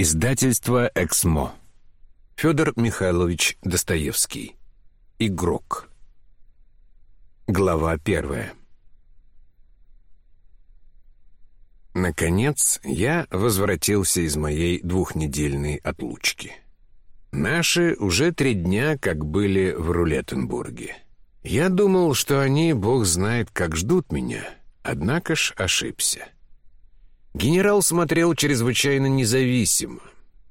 Издательство «Эксмо». Федор Михайлович Достоевский. Игрок. Глава первая. Наконец, я возвратился из моей двухнедельной отлучки. Наши уже три дня как были в Рулеттенбурге. Я думал, что они, бог знает, как ждут меня, однако ж ошибся. Генерал смотрел чрезвычайно независимо,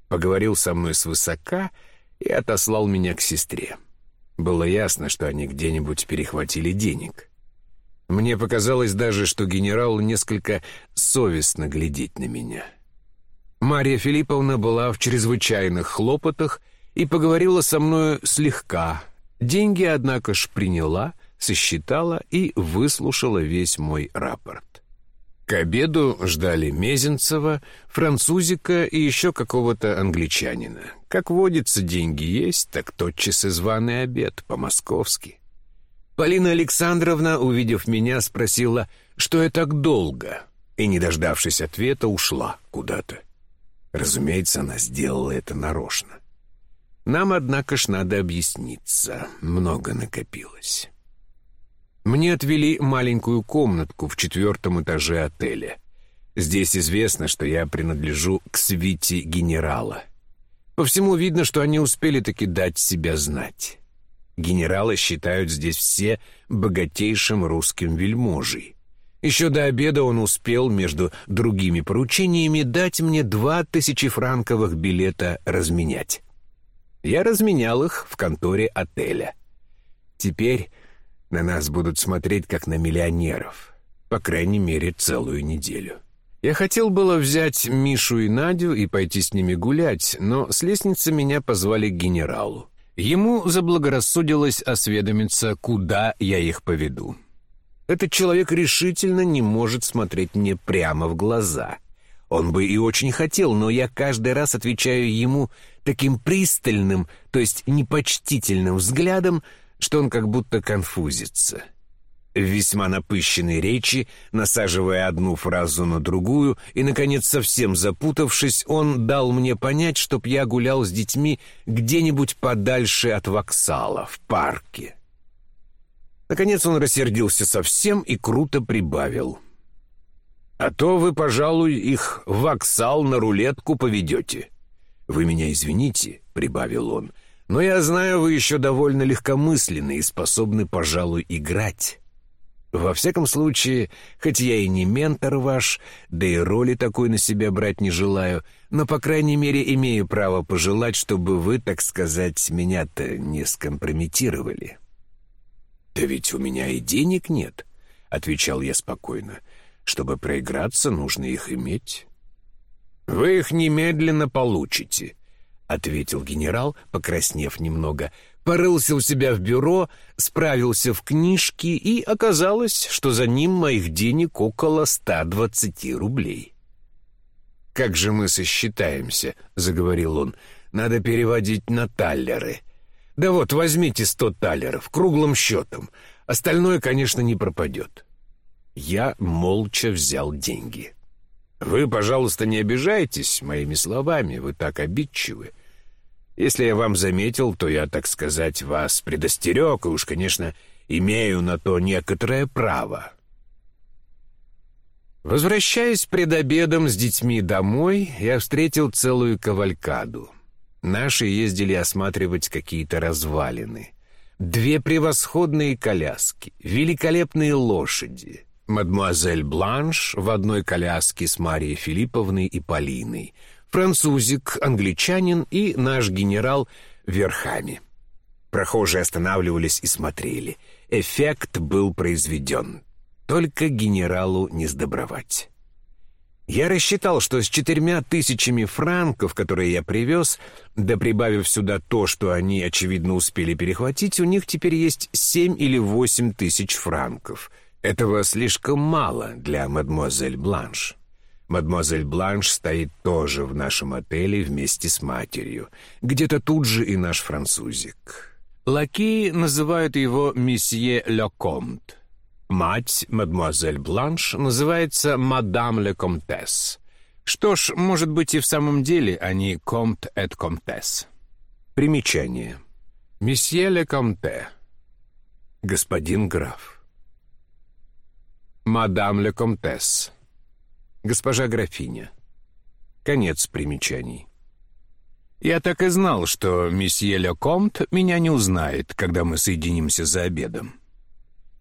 поговорил со мной свысока и отослал меня к сестре. Было ясно, что они где-нибудь перехватили денег. Мне показалось даже, что генерал несколько совестно глядеть на меня. Мария Филипповна была в чрезвычайных хлопотах и поговорила со мною слегка. Деньги, однако ж, приняла, сосчитала и выслушала весь мой рапорт. К обеду ждали Мезенцева, французика и еще какого-то англичанина. Как водится, деньги есть, так тотчас и званый обед, по-московски. Полина Александровна, увидев меня, спросила, что я так долго, и, не дождавшись ответа, ушла куда-то. Разумеется, она сделала это нарочно. Нам, однако ж, надо объясниться, много накопилось. Мне отвели маленькую комнатку в четвертом этаже отеля. Здесь известно, что я принадлежу к свите генерала. По всему видно, что они успели таки дать себя знать. Генералы считают здесь все богатейшим русским вельможей. Еще до обеда он успел, между другими поручениями, дать мне два тысячи франковых билета разменять. Я разменял их в конторе отеля. Теперь на нас будут смотреть, как на миллионеров. По крайней мере, целую неделю. Я хотел было взять Мишу и Надю и пойти с ними гулять, но с лестницы меня позвали к генералу. Ему заблагорассудилось осведомиться, куда я их поведу. Этот человек решительно не может смотреть мне прямо в глаза. Он бы и очень хотел, но я каждый раз отвечаю ему таким пристальным, то есть непочтительным взглядом, что он как будто конфузится. Весьма напыщенной речи, насаживая одну фразу на другую, и, наконец, совсем запутавшись, он дал мне понять, чтоб я гулял с детьми где-нибудь подальше от воксала, в парке. Наконец он рассердился совсем и круто прибавил. «А то вы, пожалуй, их в воксал на рулетку поведете». «Вы меня извините», — прибавил он, — но я знаю, вы еще довольно легкомысленны и способны, пожалуй, играть. Во всяком случае, хоть я и не ментор ваш, да и роли такой на себя брать не желаю, но, по крайней мере, имею право пожелать, чтобы вы, так сказать, меня-то не скомпрометировали». «Да ведь у меня и денег нет», — отвечал я спокойно. «Чтобы проиграться, нужно их иметь». «Вы их немедленно получите», — ответил генерал, покраснев немного, порылся у себя в бюро, справился в книжке, и оказалось, что за ним моих денег около 120 рублей. «Как же мы сосчитаемся?» — заговорил он. «Надо переводить на таллеры. Да вот, возьмите сто таллеров, круглым счетом. Остальное, конечно, не пропадет». Я молча взял деньги. «Вы, пожалуйста, не обижайтесь моими словами, вы так обидчивы. Если я вам заметил, то я, так сказать, вас предостерег, и уж, конечно, имею на то некоторое право». Возвращаясь пред обедом с детьми домой, я встретил целую кавалькаду. Наши ездили осматривать какие-то развалины. Две превосходные коляски, великолепные лошади. Мадемуазель Бланш в одной коляске с Марией Филипповной и Полиной — французик, англичанин и наш генерал верхами. Прохожие останавливались и смотрели. Эффект был произведен. Только генералу не сдобровать. Я рассчитал, что с четырьмя тысячами франков, которые я привез, да прибавив сюда то, что они, очевидно, успели перехватить, у них теперь есть семь или восемь тысяч франков. Этого слишком мало для мадемуазель Бланш. Мадемуазель Бланш стоит тоже в нашем отеле вместе с матерью. Где-то тут же и наш французик. Лакеи называют его месье Лекомт. Мать, мадемуазель Бланш, называется мадам Лекомтес. Что ж, может быть, и в самом деле они комт et комтес. Примечание. Месье ле комте. Господин граф. Мадам ле комтес. Госпожа графиня. Конец примечаний. Я так и знал, что месье Ле Комт меня не узнает, когда мы соединимся за обедом.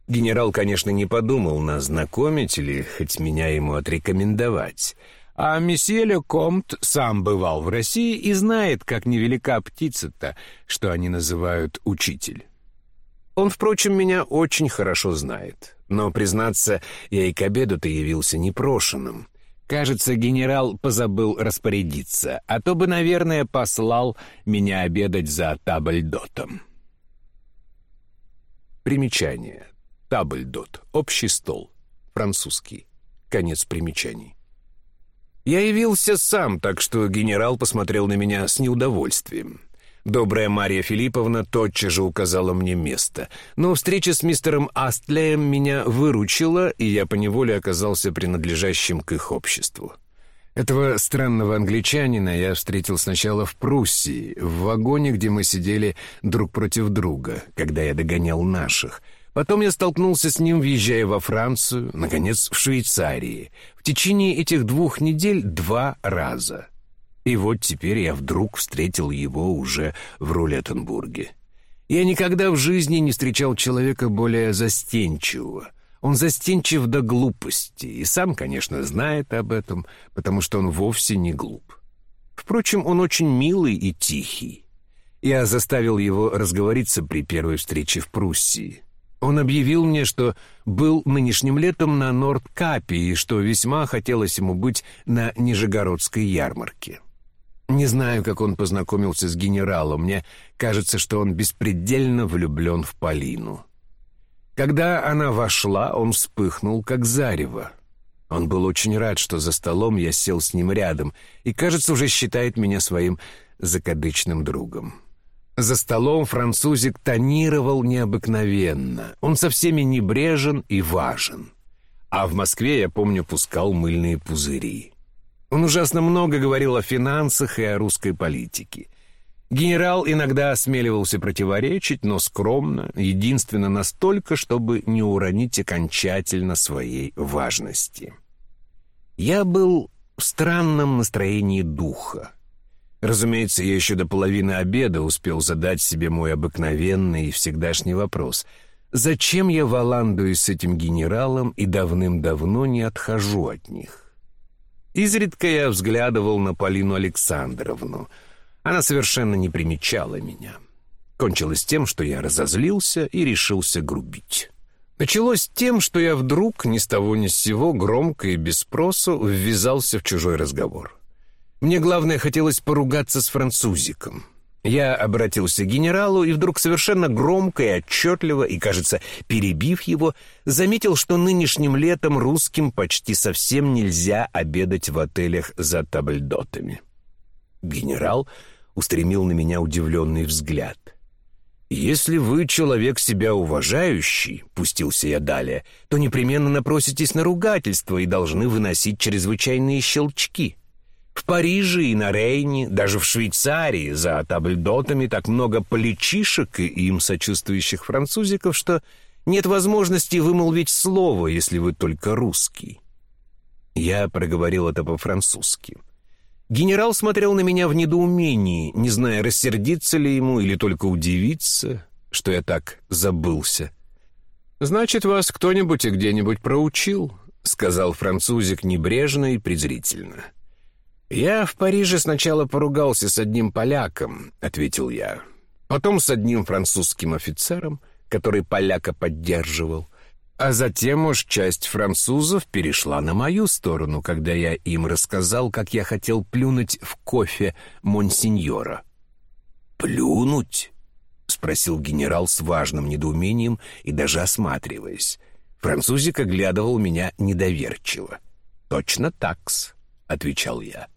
Генерал, конечно, не подумал нас знакомить или хоть меня ему отрекомендовать. А месье Ле Комт сам бывал в России и знает, как невелика птица-то, что они называют учитель. Он, впрочем, меня очень хорошо знает. Но, признаться, я и к обеду-то явился непрошенным. Кажется, генерал позабыл распорядиться, а то бы, наверное, послал меня обедать за табльдотом. Примечание. Табльдот. Общий стол. Французский. Конец примечаний. Я явился сам, так что генерал посмотрел на меня с неудовольствием. Добрая Мария Филипповна тотчас же указала мне место, но встреча с мистером Астлеем меня выручила, и я поневоле оказался принадлежащим к их обществу. Этого странного англичанина я встретил сначала в Пруссии, в вагоне, где мы сидели друг против друга, когда я догонял наших. Потом я столкнулся с ним, въезжая во Францию, наконец, в Швейцарии. В течение этих двух недель два раза — и вот теперь я вдруг встретил его уже в Рулеттенбурге. Я никогда в жизни не встречал человека более застенчивого. Он застенчив до глупости, и сам, конечно, знает об этом, потому что он вовсе не глуп. Впрочем, он очень милый и тихий. Я заставил его разговориться при первой встрече в Пруссии. Он объявил мне, что был нынешним летом на Нордкапе и что весьма хотелось ему быть на Нижегородской ярмарке. Не знаю, как он познакомился с генералом. Мне кажется, что он беспредельно влюблен в Полину. Когда она вошла, он вспыхнул, как зарево. Он был очень рад, что за столом я сел с ним рядом, и, кажется, уже считает меня своим закадычным другом. За столом французик тонировал необыкновенно. Он со всеми небрежен и важен. А в Москве, я помню, пускал мыльные пузыри. Он ужасно много говорил о финансах и о русской политике. Генерал иногда осмеливался противоречить, но скромно, единственно настолько, чтобы не уронить окончательно своей важности. Я был в странном настроении духа. Разумеется, я еще до половины обеда успел задать себе мой обыкновенный и всегдашний вопрос. Зачем я валандуюсь с этим генералом и давным-давно не отхожу от них? Изредка я взглядывал на Полину Александровну. Она совершенно не примечала меня. Кончилось тем, что я разозлился и решился грубить. Началось тем, что я вдруг, ни с того ни с сего, громко и без спросу, ввязался в чужой разговор. Мне, главное, хотелось поругаться с французиком — я обратился к генералу и вдруг совершенно громко и отчетливо, и, кажется, перебив его, заметил, что нынешним летом русским почти совсем нельзя обедать в отелях за табльдотами. Генерал устремил на меня удивленный взгляд. «Если вы человек себя уважающий, — пустился я далее, — то непременно напроситесь на ругательство и должны выносить чрезвычайные щелчки». В Париже и на Рейне, даже в Швейцарии за табльдотами так много поличишек и им сочувствующих французиков, что нет возможности вымолвить слово, если вы только русский. Я проговорил это по-французски. Генерал смотрел на меня в недоумении, не зная, рассердиться ли ему или только удивиться, что я так забылся. «Значит, вас кто-нибудь и где-нибудь проучил», — сказал французик небрежно и презрительно. — «Я в Париже сначала поругался с одним поляком», — ответил я. «Потом с одним французским офицером, который поляка поддерживал. А затем уж часть французов перешла на мою сторону, когда я им рассказал, как я хотел плюнуть в кофе монсеньора». «Плюнуть?» — спросил генерал с важным недоумением и даже осматриваясь. Французик оглядывал меня недоверчиво. «Точно такс», — отвечал я.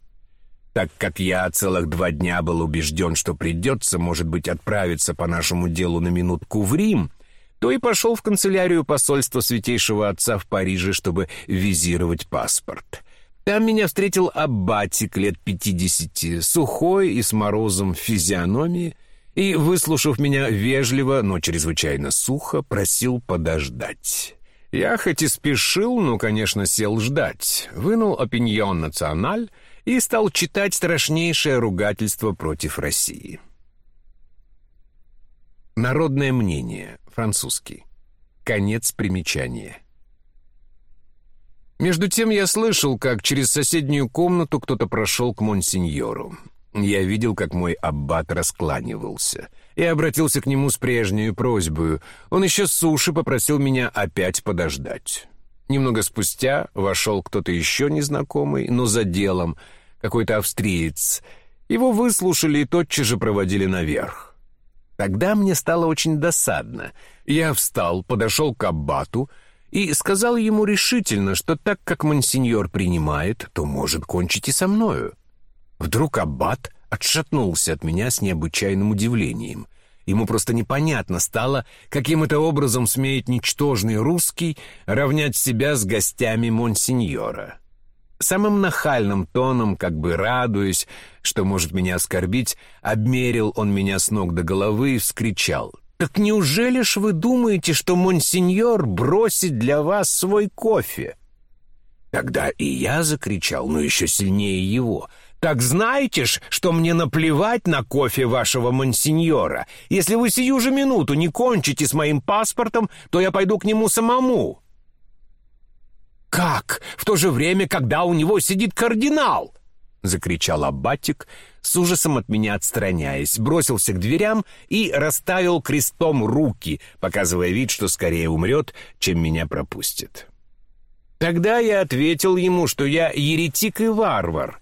Так как я целых два дня был убежден, что придется, может быть, отправиться по нашему делу на минутку в Рим, то и пошел в канцелярию посольства Святейшего Отца в Париже, чтобы визировать паспорт. Там меня встретил аббатик лет пятидесяти, сухой и с морозом в физиономии, и, выслушав меня вежливо, но чрезвычайно сухо, просил подождать. Я хоть и спешил, но, конечно, сел ждать, вынул «Опиньон Националь» и стал читать страшнейшее ругательство против России. Народное мнение, французский. Конец примечания. Между тем я слышал, как через соседнюю комнату кто-то прошел к монсеньору. Я видел, как мой аббат раскланивался. Я обратился к нему с прежней просьбой. Он еще с суши попросил меня опять подождать. Немного спустя вошел кто-то еще незнакомый, но за делом, какой-то австриец. Его выслушали и тотчас же проводили наверх. Тогда мне стало очень досадно. Я встал, подошел к аббату, и сказал ему решительно, что так как монсеньор принимает, то может кончить и со мною. Вдруг аббат отшатнулся от меня с необычайным удивлением. Ему просто непонятно стало, каким это образом смеет ничтожный русский равнять себя с гостями монсеньора. Самым нахальным тоном, как бы радуясь, что может меня оскорбить, обмерил он меня с ног до головы и вскричал «Так неужели ж вы думаете, что монсеньор бросит для вас свой кофе?» Тогда и я закричал, но еще сильнее его. «Так знаете ж, что мне наплевать на кофе вашего монсеньора. Если вы сию же минуту не кончите с моим паспортом, то я пойду к нему самому». «Как? В то же время, когда у него сидит кардинал?» — закричал Аббатик, с ужасом от меня отстраняясь, бросился к дверям и расставил крестом руки, показывая вид, что скорее умрет, чем меня пропустит. Тогда я ответил ему, что я еретик и варвар,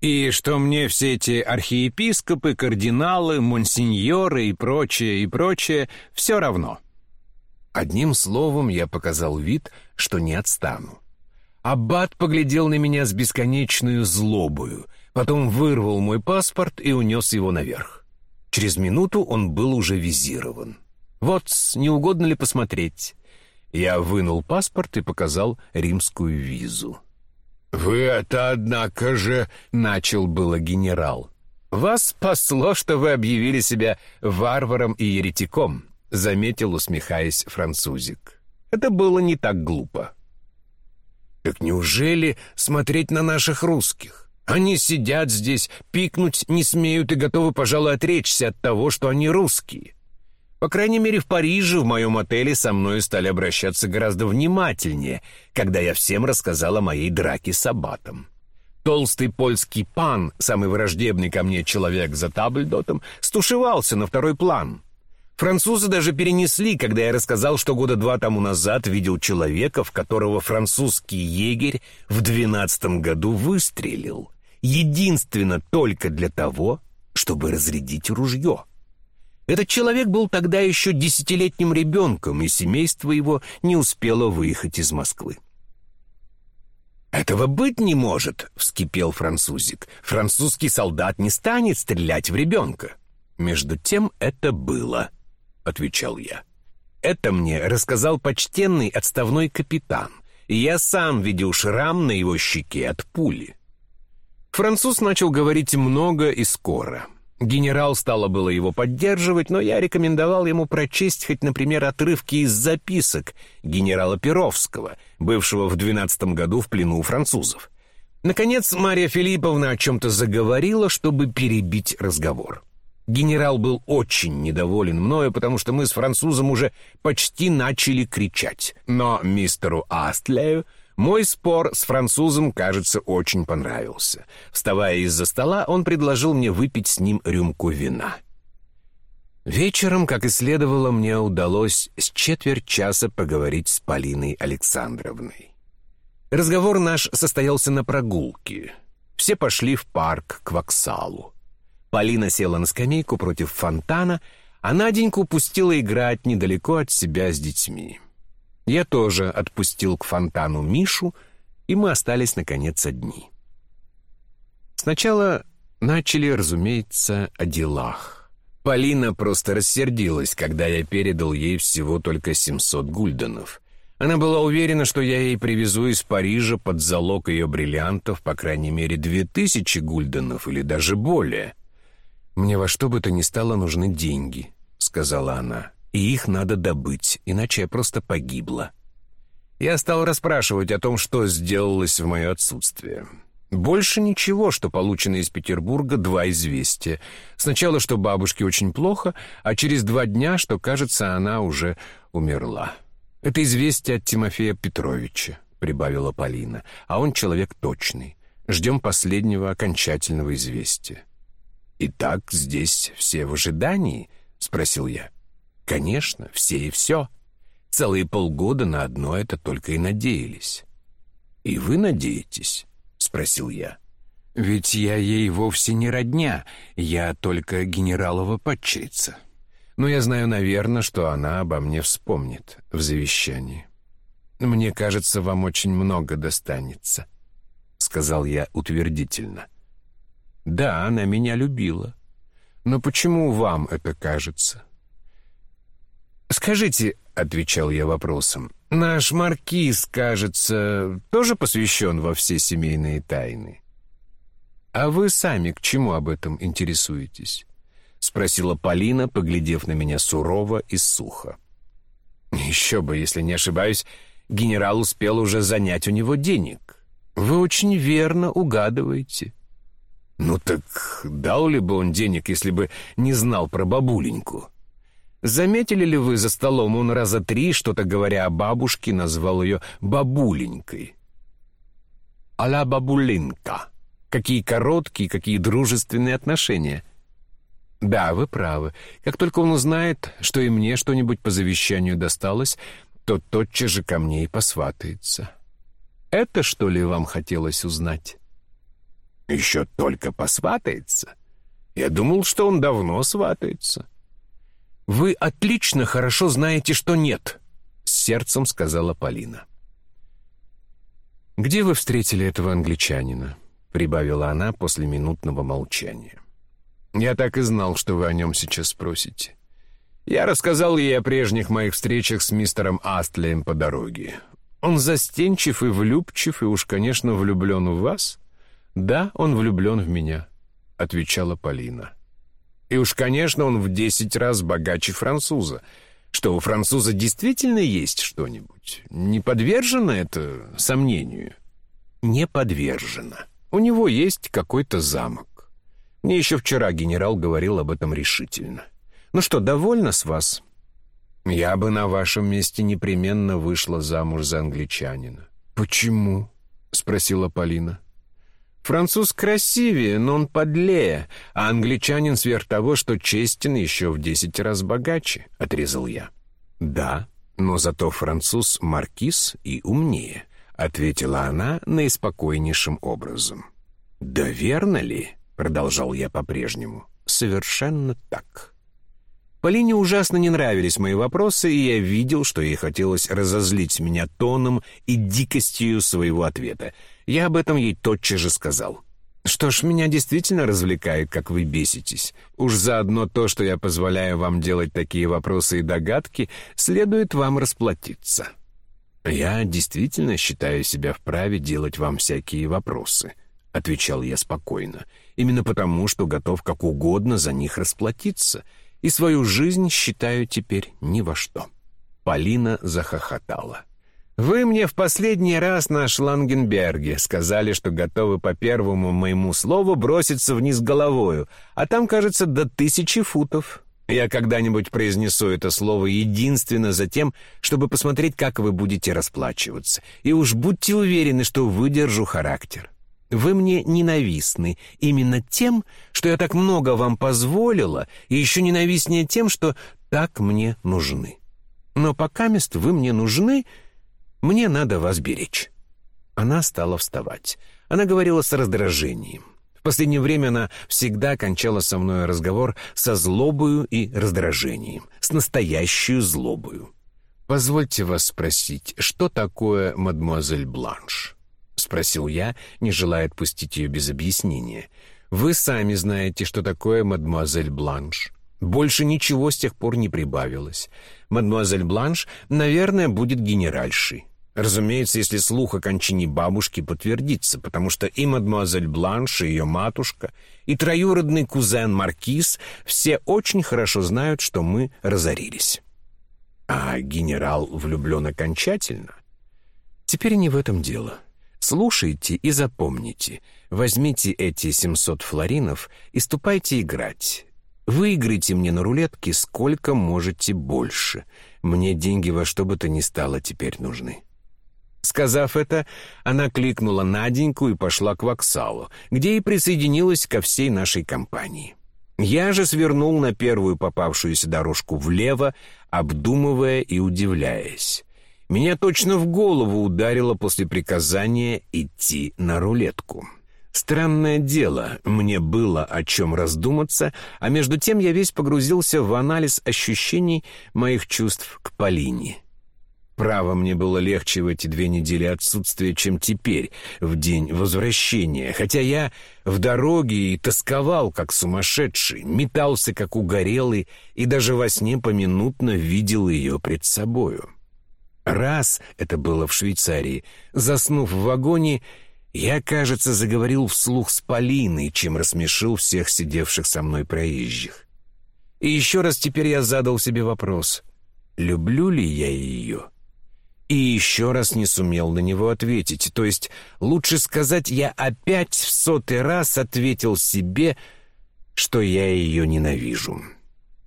и что мне все эти архиепископы, кардиналы, монсеньоры и прочее, и прочее все равно. Одним словом, я показал вид, что не отстану. Аббат поглядел на меня с бесконечной злобою, потом вырвал мой паспорт и унес его наверх. Через минуту он был уже визирован. «Вот, не угодно ли посмотреть?» Я вынул паспорт и показал римскую визу. «Вы это, однако же...» — начал было генерал. «Вас спасло, что вы объявили себя варваром и еретиком», — заметил, усмехаясь французик. «Это было не так глупо». Так неужели смотреть на наших русских? Они сидят здесь, пикнуть не смеют и готовы, пожалуй, отречься от того, что они русские. По крайней мере, в Париже, в моем отеле, со мной стали обращаться гораздо внимательнее, когда я всем рассказал о моей драке с аббатом. Толстый польский пан, самый враждебный ко мне человек за табльдотом, стушевался на второй план. Французы даже перенесли, когда я рассказал, что года два тому назад видел человека, в которого французский егерь в двенадцатом году выстрелил. Единственно только для того, чтобы разрядить ружье. Этот человек был тогда еще десятилетним ребенком, и семейство его не успело выехать из Москвы. «Этого быть не может!» — вскипел французик. «Французский солдат не станет стрелять в ребенка!» Между тем это было —— отвечал я. «Это мне рассказал почтенный отставной капитан, и я сам видел шрам на его щеке от пули». Француз начал говорить много и скоро. Генерал стало было его поддерживать, но я рекомендовал ему прочесть хоть, например, отрывки из записок генерала Перовского, бывшего в двенадцатом году в плену у французов. Наконец, Мария Филипповна о чем-то заговорила, чтобы перебить разговор. Генерал был очень недоволен мною, потому что мы с французом уже почти начали кричать. Но мистеру Астлею мой спор с французом, кажется, очень понравился. Вставая из-за стола, он предложил мне выпить с ним рюмку вина. Вечером, как и следовало, мне удалось с четверть часа поговорить с Полиной Александровной. Разговор наш состоялся на прогулке. Все пошли в парк к воксалу. Полина села на скамейку против фонтана, а Наденьку пустила играть недалеко от себя с детьми. Я тоже отпустил к фонтану Мишу, и мы остались, наконец, одни. Сначала начали, разумеется, о делах. Полина просто рассердилась, когда я передал ей всего только 700 гульденов. Она была уверена, что я ей привезу из Парижа под залог ее бриллиантов по крайней мере две тысячи гульденов или даже более. «Мне во что бы то ни стало нужны деньги», — сказала она, — «и их надо добыть, иначе я просто погибла». Я стал расспрашивать о том, что сделалось в мое отсутствие. Больше ничего, что получено из Петербурга два известия. Сначала, что бабушке очень плохо, а через два дня, что, кажется, она уже умерла. «Это известие от Тимофея Петровича», — прибавила Полина, «а он человек точный. Ждем последнего окончательного известия». «Итак, здесь все в ожидании?» — спросил я. «Конечно, все и все. Целые полгода на одно это только и надеялись». «И вы надеетесь?» — спросил я. «Ведь я ей вовсе не родня, я только генералова падчерица. Но я знаю, наверное, что она обо мне вспомнит в завещании. Мне кажется, вам очень много достанется», — сказал я утвердительно. «Да, она меня любила. Но почему вам это кажется?» «Скажите», — отвечал я вопросом, — «наш маркиз, кажется, тоже посвящен во все семейные тайны?» «А вы сами к чему об этом интересуетесь?» — спросила Полина, поглядев на меня сурово и сухо. «Еще бы, если не ошибаюсь, генерал успел уже занять у него денег. Вы очень верно угадываете». «Ну так дал ли бы он денег, если бы не знал про бабуленьку?» Заметили ли вы за столом, он раза три, что-то говоря о бабушке, назвал ее бабуленькой? «Аля бабулинка». Какие короткие, какие дружественные отношения. Да, вы правы. Как только он узнает, что и мне что-нибудь по завещанию досталось, то тотчас же ко мне и посватается. Это, что ли, вам хотелось узнать? Еще только посватается? Я думал, что он давно сватается. «Вы отлично хорошо знаете, что нет», — с сердцем сказала Полина. «Где вы встретили этого англичанина?» — прибавила она после минутного молчания. «Я так и знал, что вы о нем сейчас спросите. Я рассказал ей о прежних моих встречах с мистером Астлеем по дороге. Он застенчив и влюбчив, и уж, конечно, влюблен в вас?» «Да, он влюблен в меня», — отвечала Полина. И уж, конечно, он в десять раз богаче француза. Что, у француза действительно есть что-нибудь? Не подвержено это сомнению? Не подвержено. У него есть какой-то замок. Мне еще вчера генерал говорил об этом решительно. Ну что, довольна с вас? Я бы на вашем месте непременно вышла замуж за англичанина. Почему? спросила Полина. Француз красивее, но он подлее, а англичанин сверх того, что честен, еще в десять раз богаче», — отрезал я. «Да, но зато француз маркиз и умнее», — ответила она наиспокойнейшим образом. «Да верно ли?» — продолжал я по-прежнему. «Совершенно так». Полине ужасно не нравились мои вопросы, и я видел, что ей хотелось разозлить меня тоном и дикостью своего ответа — я об этом ей тотчас же сказал. Что ж, меня действительно развлекает, как вы беситесь. Уж заодно то, что я позволяю вам делать такие вопросы и догадки, следует вам расплатиться. Я действительно считаю себя вправе делать вам всякие вопросы, отвечал я спокойно, именно потому, что готов как угодно за них расплатиться, и свою жизнь считаю теперь ни во что. Полина захохотала. «Вы мне в последний раз на Шлангенберге сказали, что готовы по первому моему слову броситься вниз головою, а там, кажется, до тысячи футов. Я когда-нибудь произнесу это слово единственно за тем, чтобы посмотреть, как вы будете расплачиваться. И уж будьте уверены, что выдержу характер. Вы мне ненавистны именно тем, что я так много вам позволила, и еще ненавистнее тем, что так мне нужны. Но пока мест вы мне нужны — мне надо вас беречь». Она стала вставать. Она говорила с раздражением. В последнее время она всегда кончала со мной разговор со злобою и раздражением, с настоящую злобою. «Позвольте вас спросить, что такое мадемуазель Бланш?» — спросил я, не желая отпустить ее без объяснения. «Вы сами знаете, что такое мадемуазель Бланш. Больше ничего с тех пор не прибавилось. Мадемуазель Бланш, наверное, будет генеральшей. Разумеется, если слух о кончине бабушки подтвердится, потому что и мадемуазель Бланш, и ее матушка, и троюродный кузен Маркиз все очень хорошо знают, что мы разорились. А генерал влюблен окончательно? Теперь не в этом дело. Слушайте и запомните. Возьмите эти 700 флоринов и ступайте играть. Выиграйте мне на рулетке сколько можете больше. Мне деньги во что бы то ни стало теперь нужны». Сказав это, она кликнула Наденьку и пошла к воксалу, где и присоединилась ко всей нашей компании. Я же свернул на первую попавшуюся дорожку влево, обдумывая и удивляясь. Меня точно в голову ударило после приказания идти на рулетку. Странное дело, мне было о чем раздуматься, а между тем я весь погрузился в анализ ощущений моих чувств к Полине. Право, мне было легче в эти две недели отсутствия, чем теперь, в день возвращения, хотя я в дороге и тосковал, как сумасшедший, метался, как угорелый, и даже во сне поминутно видел ее пред собою. Раз, это было в Швейцарии, заснув в вагоне, я, кажется, заговорил вслух с Полиной, чем рассмешил всех сидевших со мной проезжих. И еще раз теперь я задал себе вопрос, люблю ли я ее? И еще раз не сумел на него ответить, то есть, лучше сказать, я опять в сотый раз ответил себе, что я ее ненавижу.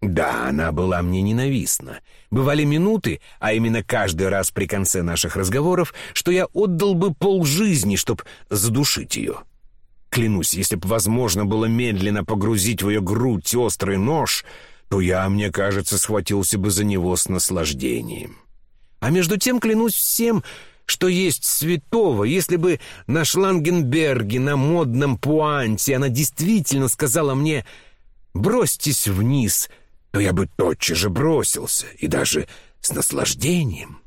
Да, она была мне ненавистна. Бывали минуты, а именно каждый раз при конце наших разговоров, что я отдал бы полжизни, чтоб задушить ее. Клянусь, если б возможно было медленно погрузить в ее грудь острый нож, то я, мне кажется, схватился бы за него с наслаждением. А между тем клянусь всем, что есть святого, если бы на Шлангенберге, на модном пуанте она действительно сказала мне «бросьтесь вниз», то я бы тотчас же бросился, и даже с наслаждением.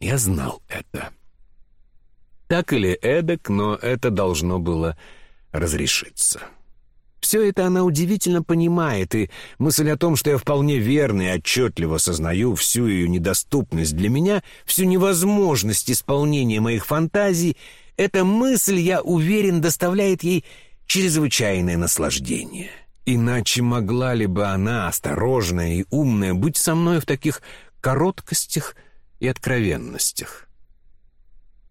Я знал это. Так или эдак, но это должно было разрешиться. Все это она удивительно понимает, и мысль о том, что я вполне верно и отчетливо сознаю всю ее недоступность для меня, всю невозможность исполнения моих фантазий, эта мысль, я уверен, доставляет ей чрезвычайное наслаждение. Иначе могла ли бы она, осторожная и умная, быть со мной в таких короткостях и откровенностях?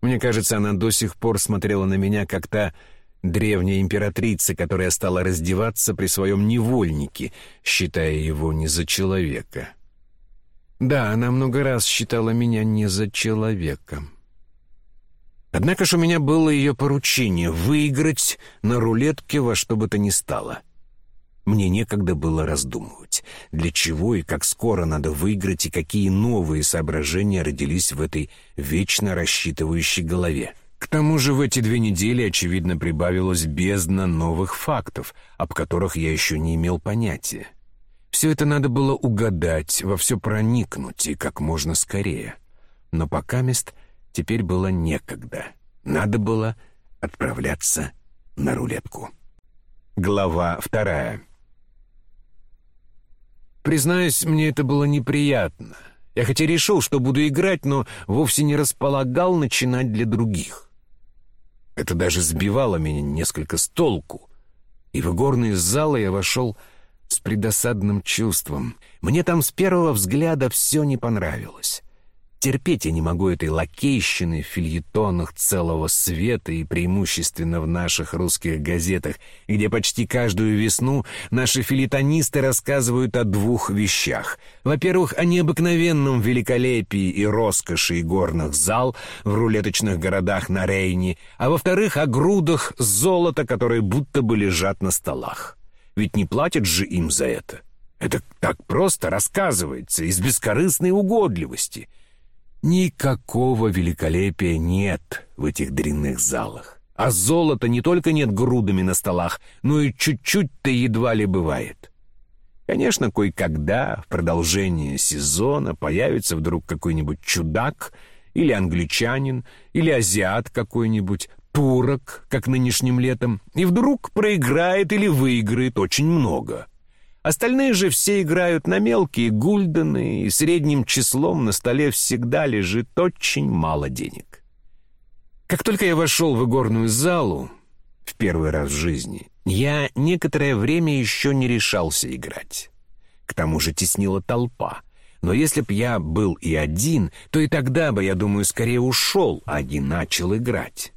Мне кажется, она до сих пор смотрела на меня, как та древняя императрица, которая стала раздеваться при своем невольнике, считая его не за человека. Да, она много раз считала меня не за человека. Однако ж у меня было ее поручение — выиграть на рулетке во что бы то ни стало. Мне некогда было раздумывать, для чего и как скоро надо выиграть, и какие новые соображения родились в этой вечно рассчитывающей голове. К тому же в эти две недели, очевидно, прибавилось бездна новых фактов, об которых я еще не имел понятия. Все это надо было угадать, во все проникнуть и как можно скорее. Но пока мест теперь было некогда. Надо было отправляться на рулетку. Глава вторая. Признаюсь, мне это было неприятно. Я хоть и решил, что буду играть, но вовсе не располагал начинать для других. Это даже сбивало меня несколько с толку. И в игорный зал я вошел с предосадным чувством. Мне там с первого взгляда все не понравилось. Терпеть я не могу этой лакейщины в фильетонах целого света и преимущественно в наших русских газетах, где почти каждую весну наши филитонисты рассказывают о двух вещах. Во-первых, о необыкновенном великолепии и роскоши горных зал в рулеточных городах на Рейне, а во-вторых, о грудах золота, которые будто бы лежат на столах. Ведь не платят же им за это. Это так просто рассказывается, из бескорыстной угодливости — Никакого великолепия нет в этих дрянных залах. А золота не только нет грудами на столах, но и чуть-чуть-то едва ли бывает. Конечно, кое-когда в продолжении сезона появится вдруг какой-нибудь чудак или англичанин, или азиат какой-нибудь, турок, как нынешним летом, и вдруг проиграет или выиграет очень много — Остальные же все играют на мелкие гульдены, и средним числом на столе всегда лежит очень мало денег. Как только я вошел в игорную залу, в первый раз в жизни, я некоторое время еще не решался играть. К тому же теснила толпа. Но если б я был и один, то и тогда бы, я думаю, скорее ушел, а не начал играть.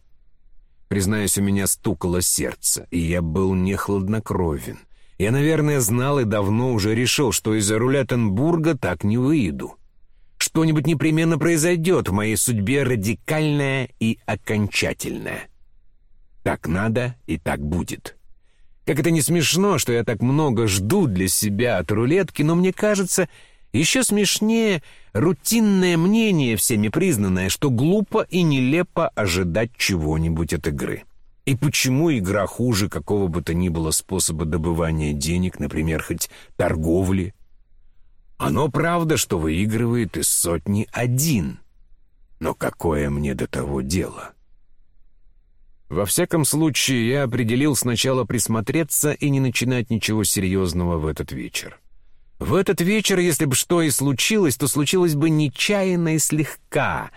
Признаюсь, у меня стукало сердце, и я был не хладнокровен. Я, наверное, знал и давно уже решил, что из-за Рулеттенбурга так не выйду. Что-нибудь непременно произойдет в моей судьбе радикальное и окончательное. Так надо и так будет. Как это не смешно, что я так много жду для себя от рулетки, но мне кажется, еще смешнее рутинное мнение, всеми признанное, что глупо и нелепо ожидать чего-нибудь от игры. И почему игра хуже какого бы то ни было способа добывания денег, например, хоть торговли? Оно правда, что выигрывает из сотни один. Но какое мне до того дело? Во всяком случае, я определил сначала присмотреться и не начинать ничего серьезного в этот вечер. В этот вечер, если бы что и случилось, то случилось бы нечаянно и слегка,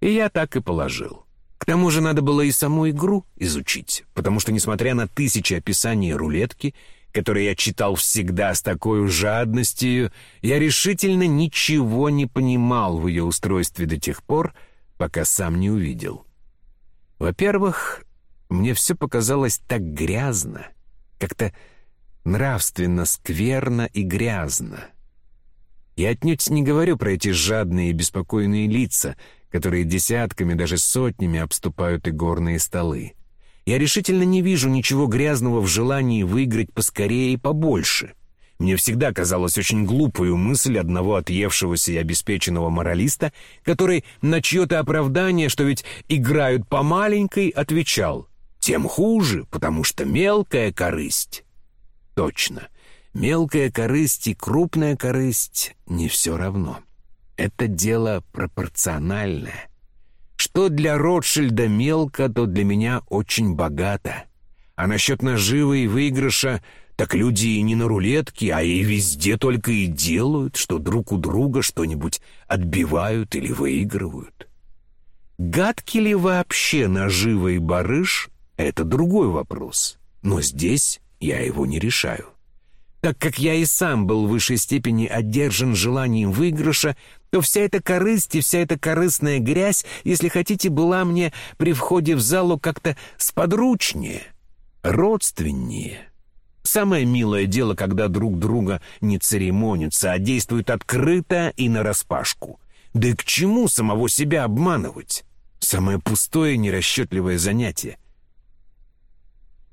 и я так и положил. К тому же надо было и саму игру изучить, потому что, несмотря на тысячи описаний рулетки, которые я читал всегда с такой жадностью, я решительно ничего не понимал в ее устройстве до тех пор, пока сам не увидел. Во-первых, мне все показалось так грязно, как-то нравственно скверно и грязно. Я отнюдь не говорю про эти жадные и беспокойные лица — которые десятками, даже сотнями обступают и горные столы. Я решительно не вижу ничего грязного в желании выиграть поскорее и побольше. Мне всегда казалась очень глупую мысль одного отъевшегося и обеспеченного моралиста, который на чье-то оправдание, что ведь играют по маленькой, отвечал «Тем хуже, потому что мелкая корысть». Точно, мелкая корысть и крупная корысть не все равно. Это дело пропорциональное. Что для Ротшильда мелко, то для меня очень богато. А насчет наживы и выигрыша, так люди и не на рулетке, а и везде только и делают, что друг у друга что-нибудь отбивают или выигрывают. Гадки ли вообще нажива и барыш — это другой вопрос. Но здесь я его не решаю. Так как я и сам был в высшей степени одержан желанием выигрыша, то вся эта корысть и вся эта корыстная грязь, если хотите, была мне при входе в залу как-то сподручнее, родственнее. Самое милое дело, когда друг друга не церемонятся, а действуют открыто и нараспашку. Да и к чему самого себя обманывать? Самое пустое нерасчетливое занятие —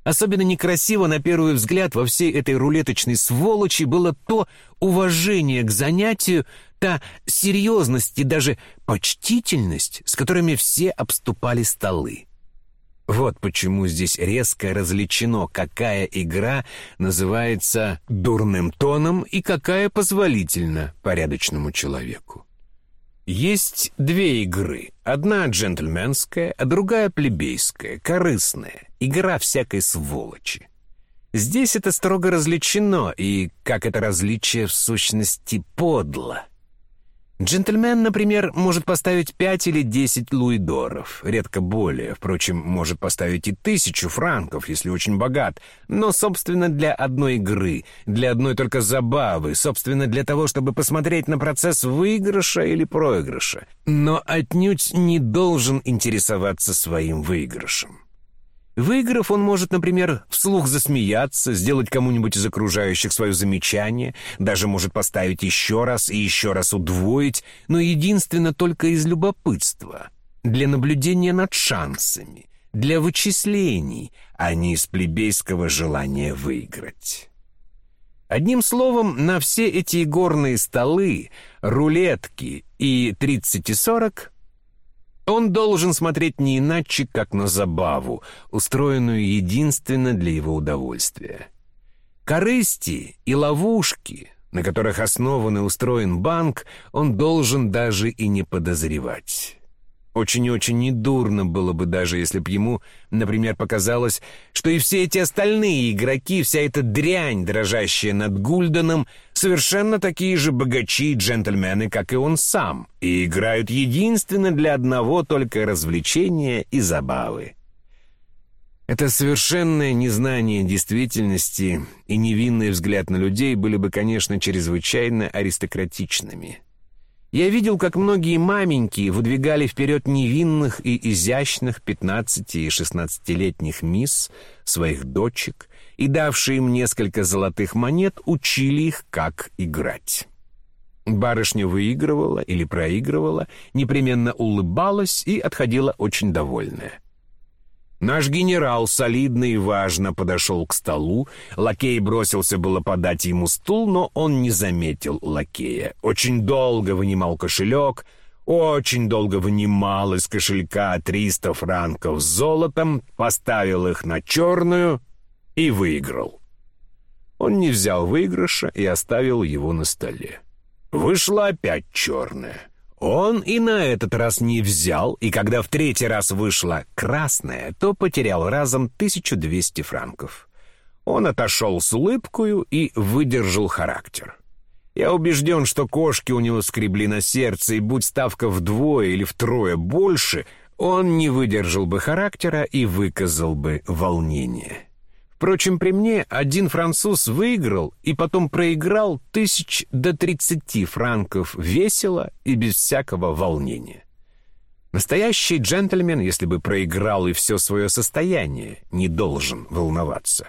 Особенно некрасиво, на первый взгляд, во всей этой рулеточной сволочи было то уважение к занятию, та серьезность и даже почтительность, с которыми все обступали столы. Вот почему здесь резко различено, какая игра называется дурным тоном и какая позволительна порядочному человеку. Есть две игры. Одна джентльменская, а другая плебейская, корыстная. Игра всякой сволочи. Здесь это строго различено, и как это различие в сущности подло. Джентльмен, например, может поставить пять или десять луидоров, редко более, впрочем, может поставить и тысячу франков, если очень богат, но, собственно, для одной игры, для одной только забавы, собственно, для того, чтобы посмотреть на процесс выигрыша или проигрыша, но отнюдь не должен интересоваться своим выигрышем. Выиграв, он может, например, вслух засмеяться, сделать кому-нибудь из окружающих свое замечание, даже может поставить еще раз и еще раз удвоить, но единственно только из любопытства, для наблюдения над шансами, для вычислений, а не из плебейского желания выиграть. Одним словом, на все эти горные столы, рулетки и 30 и 40 он должен смотреть не иначе, как на забаву, устроенную единственно для его удовольствия. Корысти и ловушки, на которых основан и устроен банк, он должен даже и не подозревать. Очень-очень недурно было бы даже, если б ему, например, показалось, что и все эти остальные игроки, вся эта дрянь, дрожащая над Гульденом, совершенно такие же богачи и джентльмены, как и он сам, и играют единственно для одного только развлечения и забавы. Это совершенное незнание действительности и невинный взгляд на людей были бы, конечно, чрезвычайно аристократичными. Я видел, как многие маменьки выдвигали вперед невинных и изящных 15- и 16-летних мисс, своих дочек, и, давшие им несколько золотых монет, учили их, как играть. Барышня выигрывала или проигрывала, непременно улыбалась и отходила очень довольная. Наш генерал солидно и важно подошел к столу. Лакей бросился было подать ему стул, но он не заметил лакея. Очень долго вынимал кошелек, очень долго вынимал из кошелька 300 франков с золотом, поставил их на черную и выиграл. Он не взял выигрыша и оставил его на столе. Вышла опять черная. Он и на этот раз не взял, и когда в третий раз вышла красная, то потерял разом 1200 франков. Он отошел с улыбкою и выдержал характер. Я убежден, что кошки у него скребли на сердце, и будь ставка вдвое или втрое больше, он не выдержал бы характера и выказал бы волнение. Впрочем, при мне один француз выиграл и потом проиграл тысяч до тридцати франков весело и без всякого волнения. Настоящий джентльмен, если бы проиграл и все свое состояние, не должен волноваться.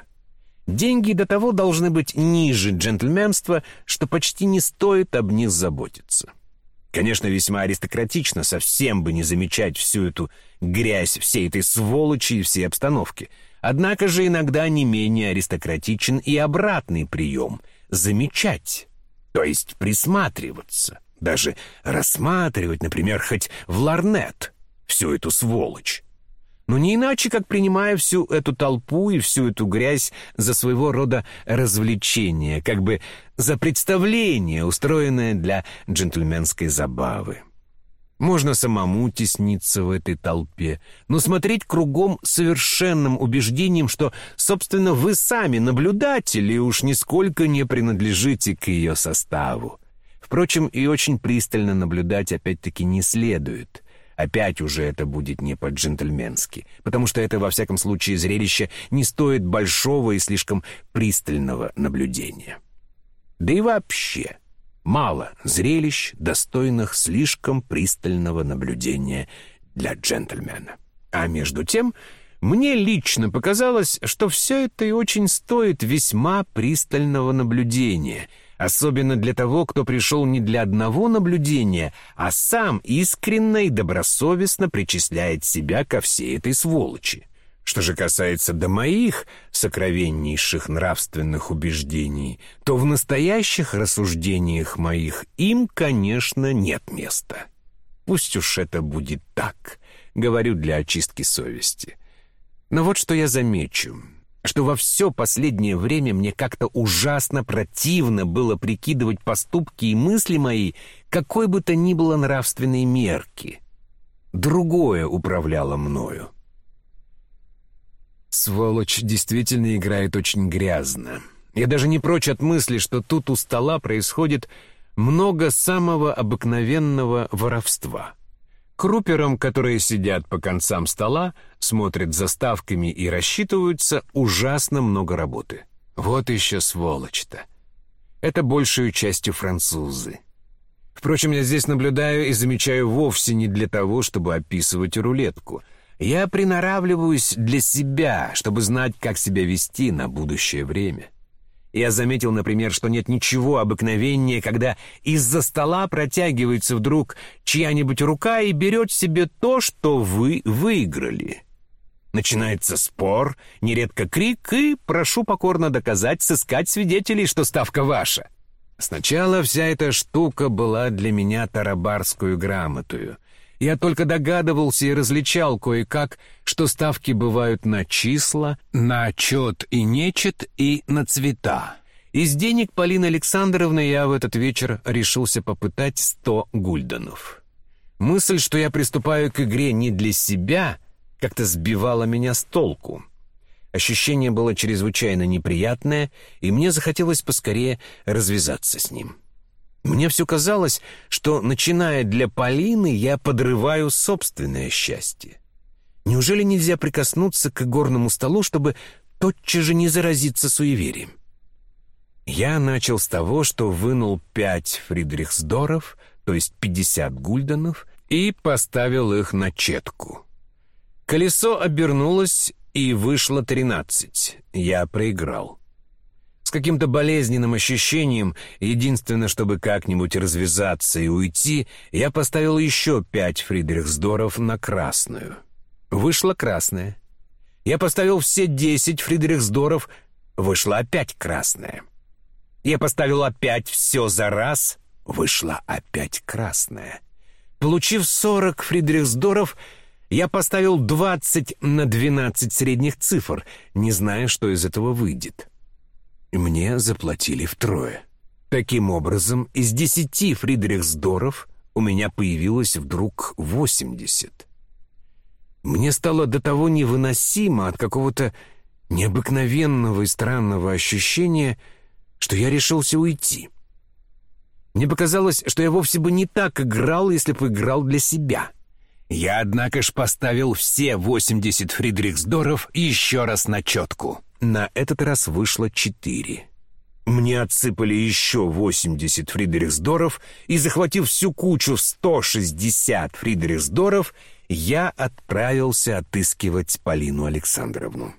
Деньги до того должны быть ниже джентльменства, что почти не стоит об них заботиться. Конечно, весьма аристократично совсем бы не замечать всю эту грязь всей этой сволочи и всей обстановки — Однако же иногда не менее аристократичен и обратный прием — замечать, то есть присматриваться, даже рассматривать, например, хоть в ларнет всю эту сволочь. Но не иначе, как принимая всю эту толпу и всю эту грязь за своего рода развлечение, как бы за представление, устроенное для джентльменской забавы. Можно самому тесниться в этой толпе, но смотреть кругом совершенным убеждением, что, собственно, вы сами наблюдатели и уж нисколько не принадлежите к ее составу. Впрочем, и очень пристально наблюдать опять-таки не следует. Опять уже это будет не по-джентльменски, потому что это, во всяком случае, зрелище не стоит большого и слишком пристального наблюдения. Да и вообще... Мало зрелищ, достойных слишком пристального наблюдения для джентльмена. А между тем, мне лично показалось, что все это и очень стоит весьма пристального наблюдения, особенно для того, кто пришел не для одного наблюдения, а сам искренне и добросовестно причисляет себя ко всей этой сволочи. Что же касается до моих сокровеннейших нравственных убеждений, то в настоящих рассуждениях моих им, конечно, нет места. Пусть уж это будет так, говорю для очистки совести. Но вот что я замечу, что во все последнее время мне как-то ужасно противно было прикидывать поступки и мысли мои какой бы то ни было нравственной мерки. Другое управляло мною. Сволочь действительно играет очень грязно. Я даже не прочь от мысли, что тут у стола происходит много самого обыкновенного воровства. Круперам, которые сидят по концам стола, смотрят за ставками и рассчитываются, ужасно много работы. Вот еще сволочь-то. Это большую частью французы. Впрочем, я здесь наблюдаю и замечаю вовсе не для того, чтобы описывать рулетку — я приноравливаюсь для себя, чтобы знать, как себя вести на будущее время. Я заметил, например, что нет ничего обыкновеннее, когда из-за стола протягивается вдруг чья-нибудь рука и берет себе то, что вы выиграли. Начинается спор, нередко крик, и прошу покорно доказать, сыскать свидетелей, что ставка ваша. Сначала вся эта штука была для меня тарабарскую грамотую — я только догадывался и различал кое-как, что ставки бывают на числа, на отчет и нечет и на цвета. Из денег Полины Александровны я в этот вечер решился попытать сто гульденов. Мысль, что я приступаю к игре не для себя, как-то сбивала меня с толку. Ощущение было чрезвычайно неприятное, и мне захотелось поскорее развязаться с ним. Мне все казалось, что, начиная для Полины, я подрываю собственное счастье. Неужели нельзя прикоснуться к горному столу, чтобы тотчас же не заразиться суеверием? Я начал с того, что вынул пять фридрихсдоров, то есть пятьдесят гульденов, и поставил их на четку. Колесо обернулось, и вышло тринадцать. Я проиграл. Каким-то болезненным ощущением, единственное, чтобы как-нибудь развязаться и уйти, я поставил еще пять фридрихсдоров на красную. Вышла красная. Я поставил все десять фридрихсдоров, вышла опять красная. Я поставил опять все за раз, вышла опять красная. Получив сорок фридрихсдоров, я поставил двадцать на двенадцать средних цифр, не зная, что из этого выйдет. Мне заплатили втрое. Таким образом, из десяти фридрихсдоров у меня появилось вдруг восемьдесят. Мне стало до того невыносимо от какого-то необыкновенного и странного ощущения — что я решился уйти. Мне показалось, что я вовсе бы не так играл, если бы играл для себя. Я, однако ж, поставил все 80 Фридрихсдоров еще раз на четку. На этот раз вышло четыре. Мне отсыпали еще 80 Фридрихсдоров, и, захватив всю кучу в 160 Фридрихсдоров, я отправился отыскивать Полину Александровну.